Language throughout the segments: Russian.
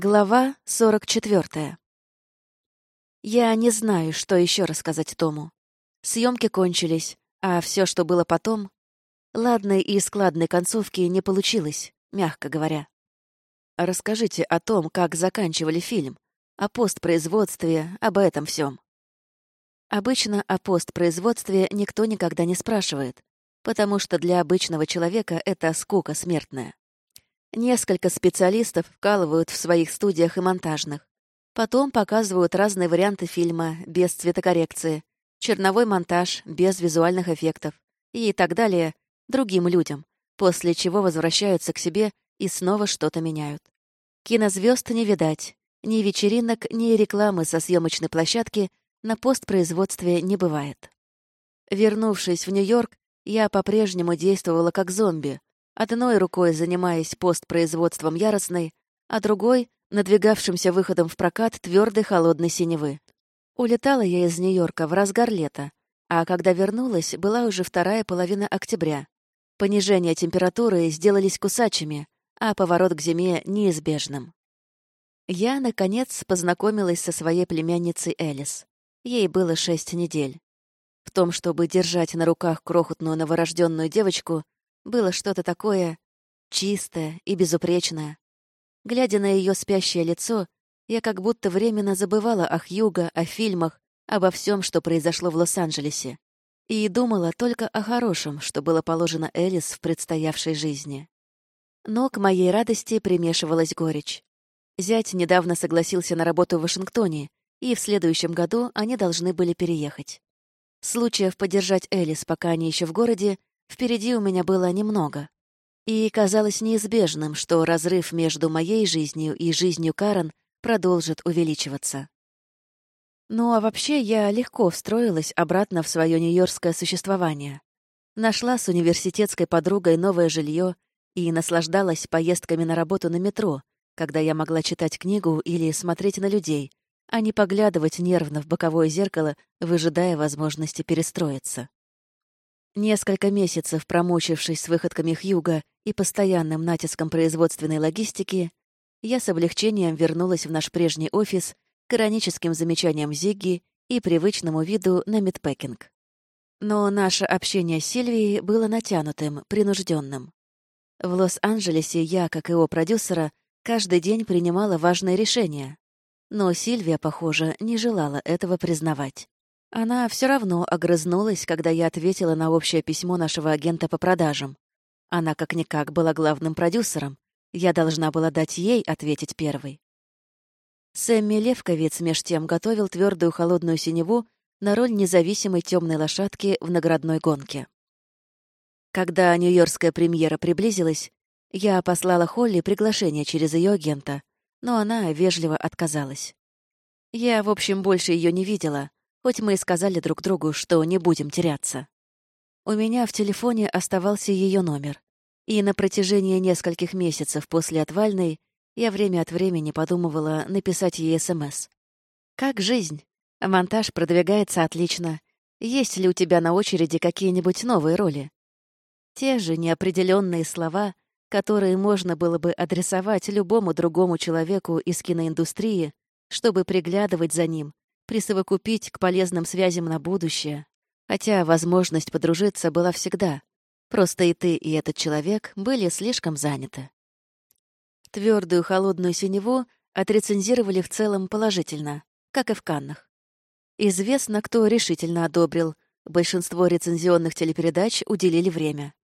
Глава 44. Я не знаю, что еще рассказать Тому. Съемки кончились, а все, что было потом... Ладной и складной концовки не получилось, мягко говоря. Расскажите о том, как заканчивали фильм, о постпроизводстве, об этом всем. Обычно о постпроизводстве никто никогда не спрашивает, потому что для обычного человека это скука смертная. Несколько специалистов вкалывают в своих студиях и монтажных. Потом показывают разные варианты фильма без цветокоррекции, черновой монтаж без визуальных эффектов и так далее другим людям, после чего возвращаются к себе и снова что-то меняют. Кинозвезд не видать, ни вечеринок, ни рекламы со съемочной площадки на постпроизводстве не бывает. Вернувшись в Нью-Йорк, я по-прежнему действовала как зомби, одной рукой занимаясь постпроизводством яростной, а другой — надвигавшимся выходом в прокат твердой холодной синевы. Улетала я из Нью-Йорка в разгар лета, а когда вернулась, была уже вторая половина октября. Понижение температуры сделались кусачими, а поворот к зиме — неизбежным. Я, наконец, познакомилась со своей племянницей Элис. Ей было шесть недель. В том, чтобы держать на руках крохотную новорожденную девочку, было что-то такое чистое и безупречное. Глядя на ее спящее лицо, я как будто временно забывала о Хьюго, о фильмах, обо всем, что произошло в Лос-Анджелесе, и думала только о хорошем, что было положено Элис в предстоявшей жизни. Но к моей радости примешивалась горечь. Зять недавно согласился на работу в Вашингтоне, и в следующем году они должны были переехать. Случаев поддержать Элис, пока они еще в городе, Впереди у меня было немного. И казалось неизбежным, что разрыв между моей жизнью и жизнью Карен продолжит увеличиваться. Ну а вообще я легко встроилась обратно в свое нью-йоркское существование. Нашла с университетской подругой новое жилье и наслаждалась поездками на работу на метро, когда я могла читать книгу или смотреть на людей, а не поглядывать нервно в боковое зеркало, выжидая возможности перестроиться. Несколько месяцев промучившись с выходками Хьюга и постоянным натиском производственной логистики, я с облегчением вернулась в наш прежний офис к ироническим замечаниям Зигги и привычному виду на мидпекинг. Но наше общение с Сильвией было натянутым, принужденным. В Лос-Анджелесе я, как его продюсера, каждый день принимала важные решения. Но Сильвия, похоже, не желала этого признавать. Она все равно огрызнулась, когда я ответила на общее письмо нашего агента по продажам. Она как-никак была главным продюсером. Я должна была дать ей ответить первой. Сэмми Левковиц меж тем готовил твердую холодную синеву на роль независимой темной лошадки в наградной гонке. Когда нью-йоркская премьера приблизилась, я послала Холли приглашение через ее агента, но она вежливо отказалась. Я, в общем, больше ее не видела, хоть мы и сказали друг другу, что не будем теряться. У меня в телефоне оставался ее номер, и на протяжении нескольких месяцев после отвальной я время от времени подумывала написать ей СМС. «Как жизнь? Монтаж продвигается отлично. Есть ли у тебя на очереди какие-нибудь новые роли?» Те же неопределенные слова, которые можно было бы адресовать любому другому человеку из киноиндустрии, чтобы приглядывать за ним, присовокупить к полезным связям на будущее. Хотя возможность подружиться была всегда. Просто и ты, и этот человек были слишком заняты. Твердую холодную синеву отрецензировали в целом положительно, как и в Каннах. Известно, кто решительно одобрил. Большинство рецензионных телепередач уделили время.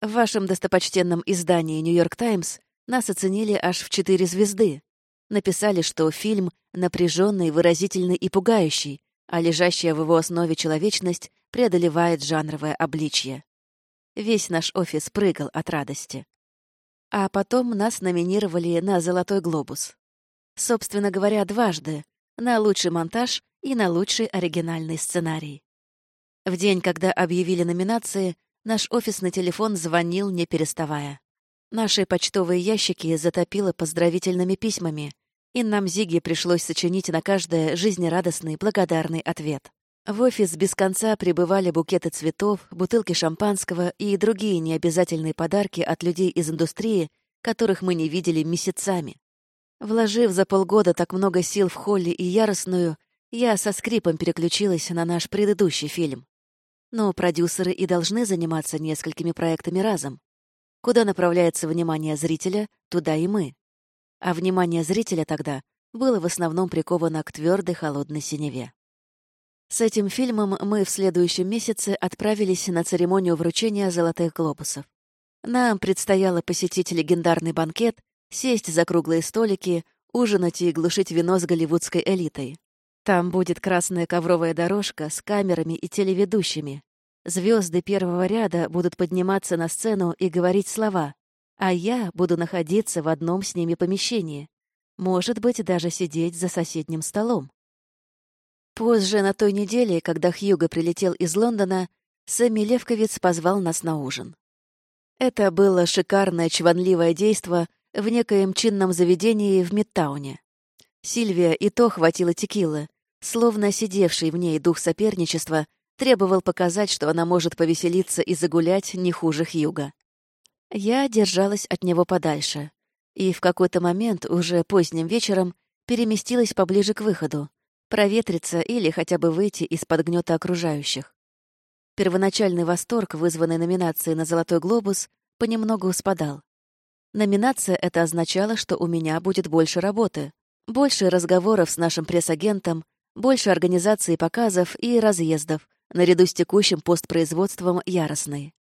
В вашем достопочтенном издании «Нью-Йорк Таймс» нас оценили аж в четыре звезды, Написали, что фильм напряженный, выразительный и пугающий, а лежащая в его основе человечность преодолевает жанровое обличье. Весь наш офис прыгал от радости. А потом нас номинировали на «Золотой глобус». Собственно говоря, дважды — на лучший монтаж и на лучший оригинальный сценарий. В день, когда объявили номинации, наш офисный телефон звонил, не переставая. Наши почтовые ящики затопило поздравительными письмами, и нам Зиге пришлось сочинить на каждое жизнерадостный, благодарный ответ. В офис без конца прибывали букеты цветов, бутылки шампанского и другие необязательные подарки от людей из индустрии, которых мы не видели месяцами. Вложив за полгода так много сил в Холли и Яростную, я со скрипом переключилась на наш предыдущий фильм. Но продюсеры и должны заниматься несколькими проектами разом. Куда направляется внимание зрителя, туда и мы. А внимание зрителя тогда было в основном приковано к твердой холодной синеве. С этим фильмом мы в следующем месяце отправились на церемонию вручения «Золотых глобусов». Нам предстояло посетить легендарный банкет, сесть за круглые столики, ужинать и глушить вино с голливудской элитой. Там будет красная ковровая дорожка с камерами и телеведущими. Звезды первого ряда будут подниматься на сцену и говорить слова, а я буду находиться в одном с ними помещении. Может быть, даже сидеть за соседним столом. Позже, на той неделе, когда Хьюго прилетел из Лондона, Сэмми Левковиц позвал нас на ужин. Это было шикарное чванливое действо в некоем чинном заведении в Мидтауне. Сильвия и то хватило текилы, словно сидевший в ней дух соперничества требовал показать, что она может повеселиться и загулять не хуже Хьюга. Я держалась от него подальше, и в какой-то момент, уже поздним вечером, переместилась поближе к выходу, проветриться или хотя бы выйти из-под гнета окружающих. Первоначальный восторг, вызванный номинацией на «Золотой глобус», понемногу спадал. Номинация это означала, что у меня будет больше работы, больше разговоров с нашим пресс-агентом, больше организации показов и разъездов, наряду с текущим постпроизводством яростной.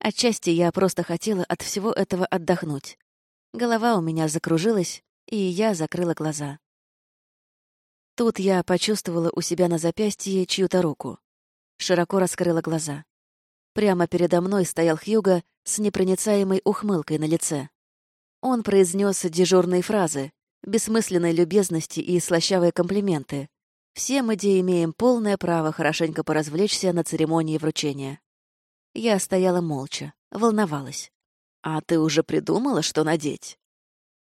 Отчасти я просто хотела от всего этого отдохнуть. Голова у меня закружилась, и я закрыла глаза. Тут я почувствовала у себя на запястье чью-то руку. Широко раскрыла глаза. Прямо передо мной стоял Хьюго с непроницаемой ухмылкой на лице. Он произнес дежурные фразы, бессмысленной любезности и слащавые комплименты. Все мы, где имеем полное право хорошенько поразвлечься на церемонии вручения. Я стояла молча, волновалась. «А ты уже придумала, что надеть?»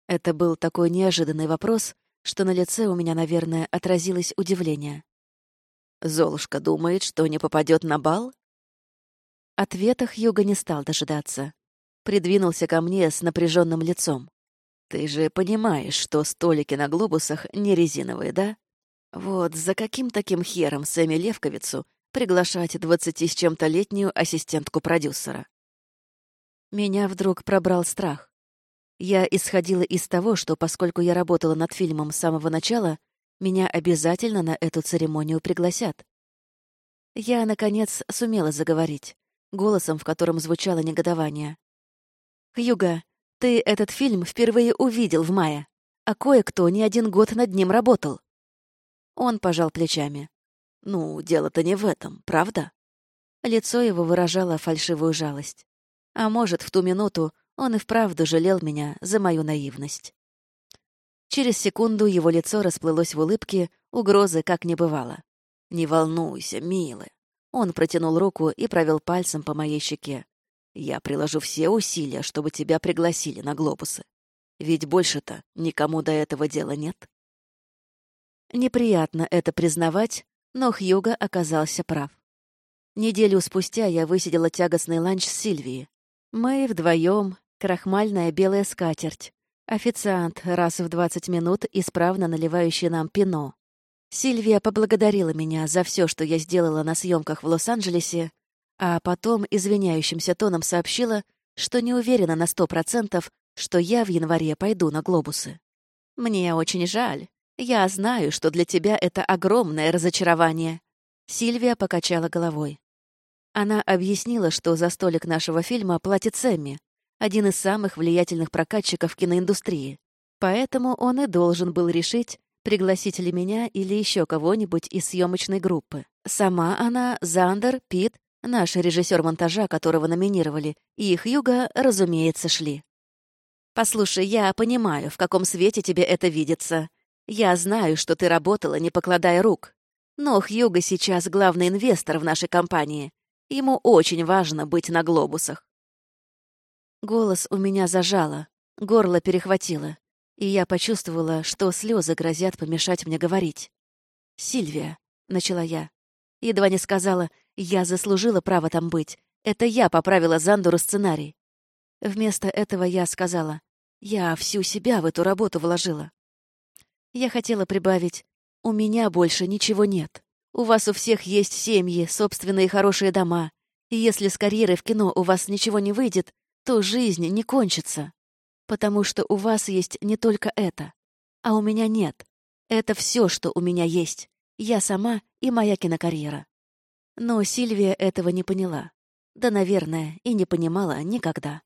Это был такой неожиданный вопрос, что на лице у меня, наверное, отразилось удивление. «Золушка думает, что не попадет на бал?» Ответа Хьюга не стал дожидаться. Придвинулся ко мне с напряженным лицом. «Ты же понимаешь, что столики на глобусах не резиновые, да? Вот за каким таким хером Сэмми Левковицу приглашать двадцати с чем-то летнюю ассистентку продюсера?» Меня вдруг пробрал страх. Я исходила из того, что поскольку я работала над фильмом с самого начала, меня обязательно на эту церемонию пригласят. Я, наконец, сумела заговорить, голосом, в котором звучало негодование. «Хьюга, ты этот фильм впервые увидел в мае, а кое-кто не один год над ним работал». Он пожал плечами. «Ну, дело-то не в этом, правда?» Лицо его выражало фальшивую жалость. А может, в ту минуту он и вправду жалел меня за мою наивность. Через секунду его лицо расплылось в улыбке, угрозы как не бывало. «Не волнуйся, милый». Он протянул руку и провел пальцем по моей щеке. «Я приложу все усилия, чтобы тебя пригласили на глобусы. Ведь больше-то никому до этого дела нет». Неприятно это признавать, но Хьюго оказался прав. Неделю спустя я высидела тягостный ланч с Сильвией. Мы вдвоем, крахмальная белая скатерть, официант раз в 20 минут, исправно наливающий нам пино. Сильвия поблагодарила меня за все, что я сделала на съемках в Лос-Анджелесе, а потом извиняющимся тоном сообщила, что не уверена на сто процентов, что я в январе пойду на глобусы. «Мне очень жаль. Я знаю, что для тебя это огромное разочарование». Сильвия покачала головой. Она объяснила, что за столик нашего фильма платит Сэмми, один из самых влиятельных прокатчиков киноиндустрии. Поэтому он и должен был решить, пригласить ли меня или еще кого-нибудь из съемочной группы. Сама она, Зандер, Пит, наш режиссер монтажа, которого номинировали, и их Юга, разумеется, шли. «Послушай, я понимаю, в каком свете тебе это видится. Я знаю, что ты работала, не покладая рук. Но Хьюго сейчас главный инвестор в нашей компании. Ему очень важно быть на глобусах. Голос у меня зажало, горло перехватило, и я почувствовала, что слезы грозят помешать мне говорить. «Сильвия», — начала я. Едва не сказала, «Я заслужила право там быть. Это я поправила Зандуру сценарий». Вместо этого я сказала, «Я всю себя в эту работу вложила». Я хотела прибавить «У меня больше ничего нет. У вас у всех есть семьи, собственные хорошие дома. И если с карьерой в кино у вас ничего не выйдет, то жизнь не кончится. Потому что у вас есть не только это. А у меня нет. Это все, что у меня есть. Я сама и моя кинокарьера. Но Сильвия этого не поняла. Да, наверное, и не понимала никогда.